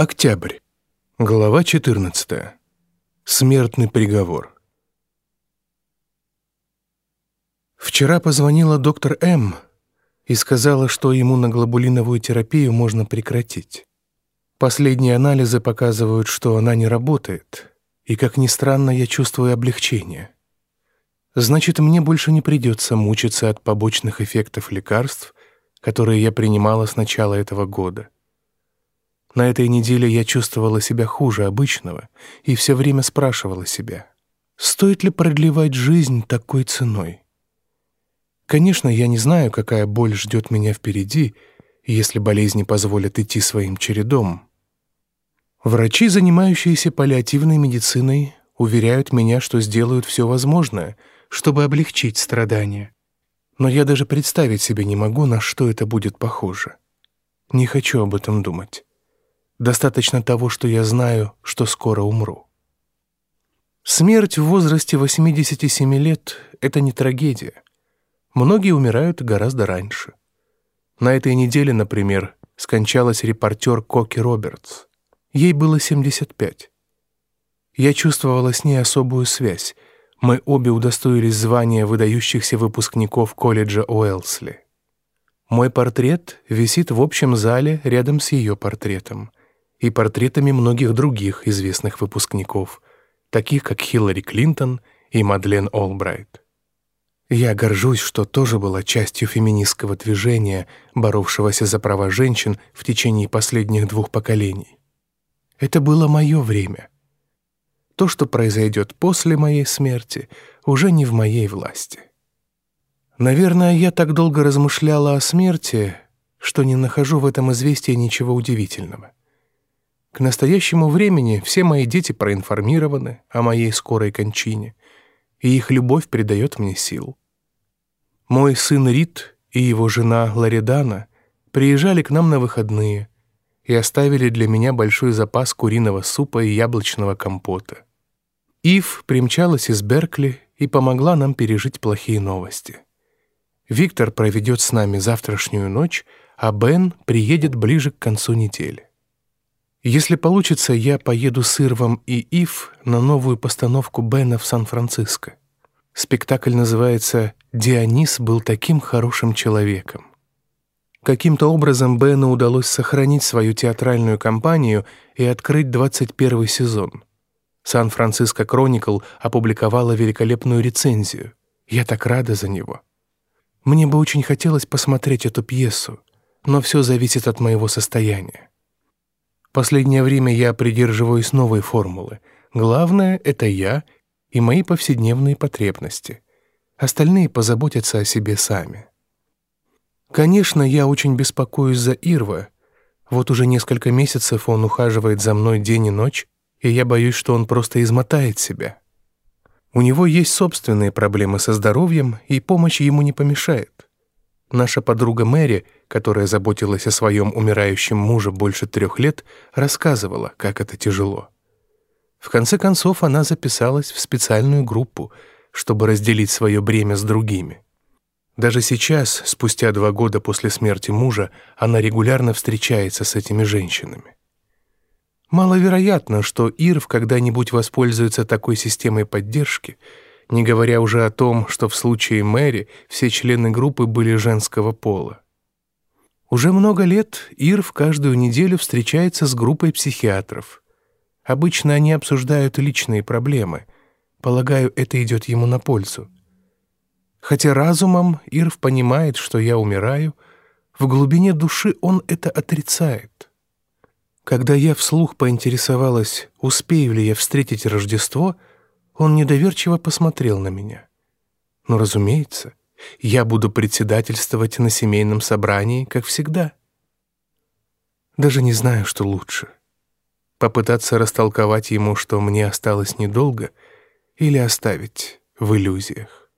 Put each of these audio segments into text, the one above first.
Октябрь. Глава 14. Смертный приговор. Вчера позвонила доктор М. и сказала, что иммуноглобулиновую терапию можно прекратить. Последние анализы показывают, что она не работает, и, как ни странно, я чувствую облегчение. Значит, мне больше не придется мучиться от побочных эффектов лекарств, которые я принимала с начала этого года. На этой неделе я чувствовала себя хуже обычного и все время спрашивала себя, стоит ли продлевать жизнь такой ценой? Конечно, я не знаю, какая боль ждет меня впереди, если болезни позволят идти своим чередом. Врачи, занимающиеся паллиативной медициной, уверяют меня, что сделают все возможное, чтобы облегчить страдания. Но я даже представить себе не могу, на что это будет похоже. Не хочу об этом думать. Достаточно того, что я знаю, что скоро умру. Смерть в возрасте 87 лет — это не трагедия. Многие умирают гораздо раньше. На этой неделе, например, скончалась репортер Коки Робертс. Ей было 75. Я чувствовала с ней особую связь. Мы обе удостоились звания выдающихся выпускников колледжа Уэлсли. Мой портрет висит в общем зале рядом с ее портретом и портретами многих других известных выпускников, таких как Хиллари Клинтон и Мадлен Олбрайт. Я горжусь, что тоже была частью феминистского движения, боровшегося за права женщин в течение последних двух поколений. Это было мое время. То, что произойдет после моей смерти, уже не в моей власти. Наверное, я так долго размышляла о смерти, что не нахожу в этом известии ничего удивительного. К настоящему времени все мои дети проинформированы о моей скорой кончине, и их любовь придает мне сил. Мой сын Рид и его жена Ларидана приезжали к нам на выходные и оставили для меня большой запас куриного супа и яблочного компота. Ив примчалась из Беркли и помогла нам пережить плохие новости. Виктор проведет с нами завтрашнюю ночь, а Бен приедет ближе к концу недели. Если получится, я поеду с Ирвом и Ив на новую постановку Бена в Сан-Франциско. Спектакль называется «Дионис был таким хорошим человеком». Каким-то образом Бену удалось сохранить свою театральную компанию и открыть 21 сезон. «Сан-Франциско Кроникл» опубликовала великолепную рецензию. Я так рада за него. Мне бы очень хотелось посмотреть эту пьесу, но все зависит от моего состояния. Последнее время я придерживаюсь новой формулы. Главное — это я и мои повседневные потребности. Остальные позаботятся о себе сами. Конечно, я очень беспокоюсь за Ирва. Вот уже несколько месяцев он ухаживает за мной день и ночь, и я боюсь, что он просто измотает себя. У него есть собственные проблемы со здоровьем, и помощь ему не помешает. Наша подруга Мэри — которая заботилась о своем умирающем муже больше трех лет, рассказывала, как это тяжело. В конце концов, она записалась в специальную группу, чтобы разделить свое бремя с другими. Даже сейчас, спустя два года после смерти мужа, она регулярно встречается с этими женщинами. Маловероятно, что Ирв когда-нибудь воспользуется такой системой поддержки, не говоря уже о том, что в случае Мэри все члены группы были женского пола. Уже много лет Ирв каждую неделю встречается с группой психиатров. Обычно они обсуждают личные проблемы. Полагаю, это идет ему на пользу. Хотя разумом Ирв понимает, что я умираю, в глубине души он это отрицает. Когда я вслух поинтересовалась, успею ли я встретить Рождество, он недоверчиво посмотрел на меня. Но, разумеется, я буду председательствовать на семейном собрании, как всегда. Даже не знаю, что лучше. Попытаться растолковать ему, что мне осталось недолго, или оставить в иллюзиях.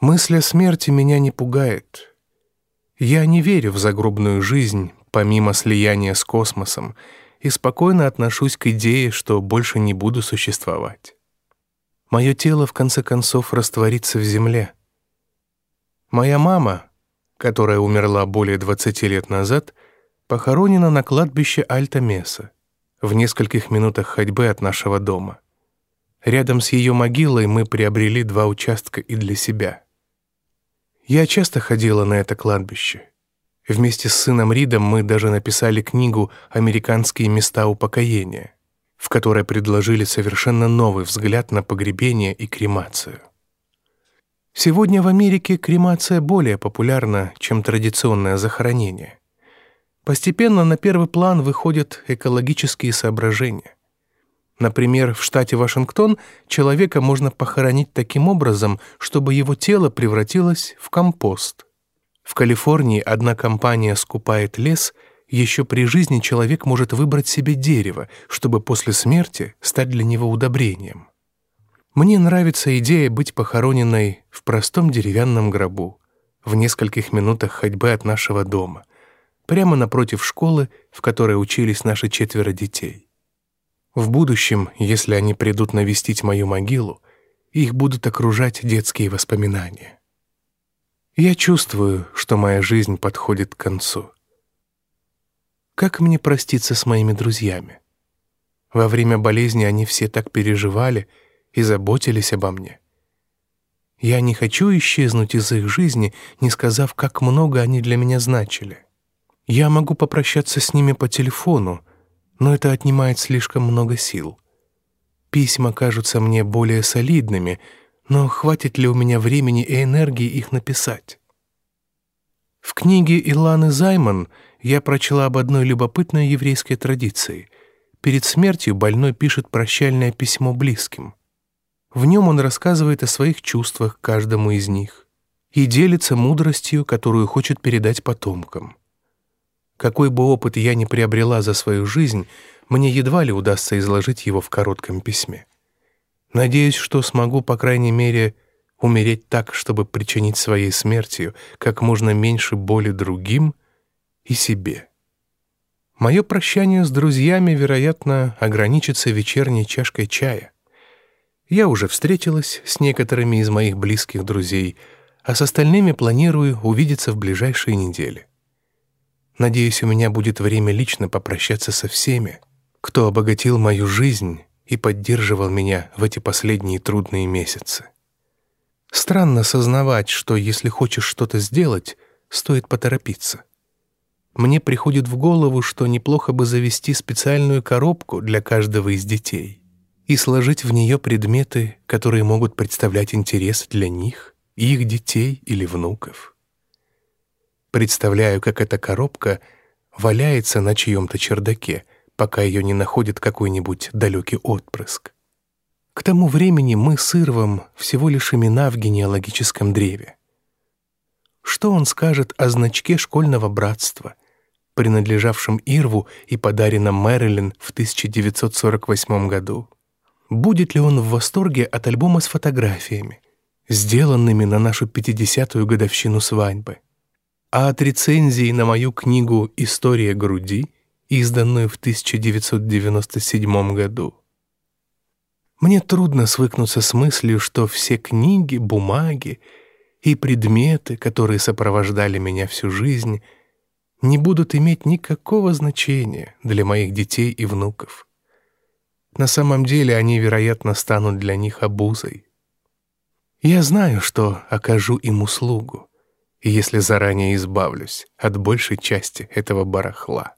Мысль о смерти меня не пугает. Я не верю в загробную жизнь, помимо слияния с космосом, и спокойно отношусь к идее, что больше не буду существовать мое тело в конце концов растворится в земле. Моя мама, которая умерла более 20 лет назад, похоронена на кладбище Альта-Меса, в нескольких минутах ходьбы от нашего дома. Рядом с ее могилой мы приобрели два участка и для себя. Я часто ходила на это кладбище. Вместе с сыном Ридом мы даже написали книгу «Американские места упокоения», в которой предложили совершенно новый взгляд на погребение и кремацию. Сегодня в Америке кремация более популярна, чем традиционное захоронение. Постепенно на первый план выходят экологические соображения. Например, в штате Вашингтон человека можно похоронить таким образом, чтобы его тело превратилось в компост. В Калифорнии одна компания скупает лес, еще при жизни человек может выбрать себе дерево, чтобы после смерти стать для него удобрением. Мне нравится идея быть похороненной в простом деревянном гробу, в нескольких минутах ходьбы от нашего дома, прямо напротив школы, в которой учились наши четверо детей. В будущем, если они придут навестить мою могилу, их будут окружать детские воспоминания. Я чувствую, что моя жизнь подходит к концу. Как мне проститься с моими друзьями? Во время болезни они все так переживали и заботились обо мне. Я не хочу исчезнуть из их жизни, не сказав, как много они для меня значили. Я могу попрощаться с ними по телефону, но это отнимает слишком много сил. Письма кажутся мне более солидными, но хватит ли у меня времени и энергии их написать? В книге Иланы Займан я прочла об одной любопытной еврейской традиции. Перед смертью больной пишет прощальное письмо близким. В нем он рассказывает о своих чувствах каждому из них и делится мудростью, которую хочет передать потомкам. Какой бы опыт я ни приобрела за свою жизнь, мне едва ли удастся изложить его в коротком письме. Надеюсь, что смогу, по крайней мере, умереть так, чтобы причинить своей смертью как можно меньше боли другим и себе. Мое прощание с друзьями, вероятно, ограничится вечерней чашкой чая. Я уже встретилась с некоторыми из моих близких друзей, а с остальными планирую увидеться в ближайшие недели. Надеюсь, у меня будет время лично попрощаться со всеми, кто обогатил мою жизнь и поддерживал меня в эти последние трудные месяцы. Странно сознавать, что если хочешь что-то сделать, стоит поторопиться. Мне приходит в голову, что неплохо бы завести специальную коробку для каждого из детей и сложить в нее предметы, которые могут представлять интерес для них, их детей или внуков. Представляю, как эта коробка валяется на чьем-то чердаке, пока ее не находит какой-нибудь далекий отпрыск. К тому времени мы с Ирвом всего лишь имена в генеалогическом древе. Что он скажет о значке школьного братства, принадлежавшем Ирву и подаренном Мэрилин в 1948 году? Будет ли он в восторге от альбома с фотографиями, сделанными на нашу 50-ю годовщину свадьбы? а от рецензии на мою книгу «История груди», изданную в 1997 году. Мне трудно свыкнуться с мыслью, что все книги, бумаги и предметы, которые сопровождали меня всю жизнь, не будут иметь никакого значения для моих детей и внуков. На самом деле они, вероятно, станут для них обузой. Я знаю, что окажу им услугу если заранее избавлюсь от большей части этого барахла.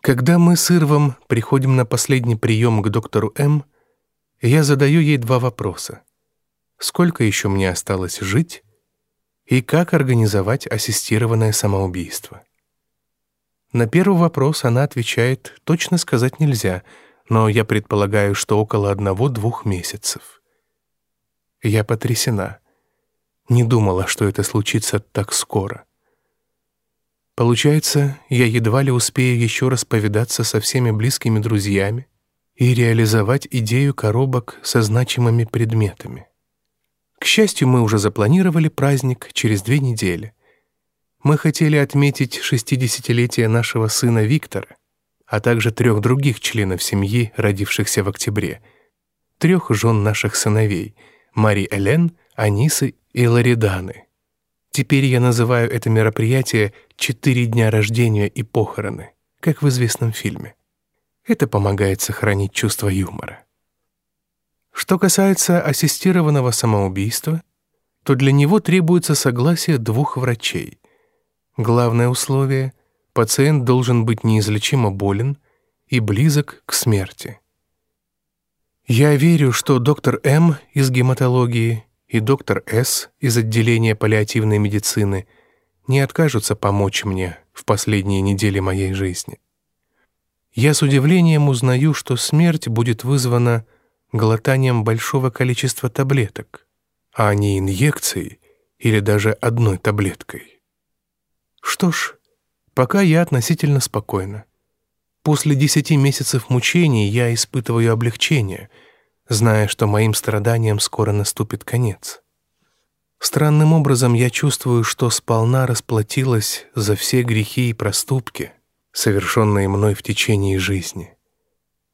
Когда мы с Ирвом приходим на последний прием к доктору М, я задаю ей два вопроса. Сколько еще мне осталось жить? И как организовать ассистированное самоубийство? На первый вопрос она отвечает, точно сказать нельзя, но я предполагаю, что около одного-двух месяцев. Я потрясена. Не думала, что это случится так скоро. Получается, я едва ли успею еще раз повидаться со всеми близкими друзьями и реализовать идею коробок со значимыми предметами. К счастью, мы уже запланировали праздник через две недели. Мы хотели отметить 60-летие нашего сына Виктора, а также трех других членов семьи, родившихся в октябре, трех жен наших сыновей — Мари Элен, Анисы и Лариданы. Теперь я называю это мероприятие «Четыре дня рождения и похороны», как в известном фильме. Это помогает сохранить чувство юмора. Что касается ассистированного самоубийства, то для него требуется согласие двух врачей. Главное условие — пациент должен быть неизлечимо болен и близок к смерти. Я верю, что доктор М из гематологии и доктор С из отделения паллиативной медицины не откажутся помочь мне в последние недели моей жизни. Я с удивлением узнаю, что смерть будет вызвана глотанием большого количества таблеток, а не инъекцией или даже одной таблеткой. Что ж, пока я относительно спокойна. После десяти месяцев мучений я испытываю облегчение — зная, что моим страданиям скоро наступит конец. Странным образом я чувствую, что сполна расплатилась за все грехи и проступки, совершенные мной в течение жизни.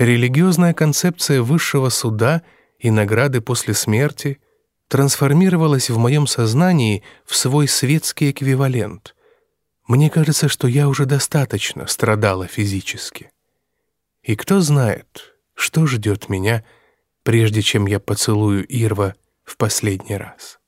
Религиозная концепция высшего суда и награды после смерти трансформировалась в моем сознании в свой светский эквивалент. Мне кажется, что я уже достаточно страдала физически. И кто знает, что ждет меня — прежде чем я поцелую Ирва в последний раз.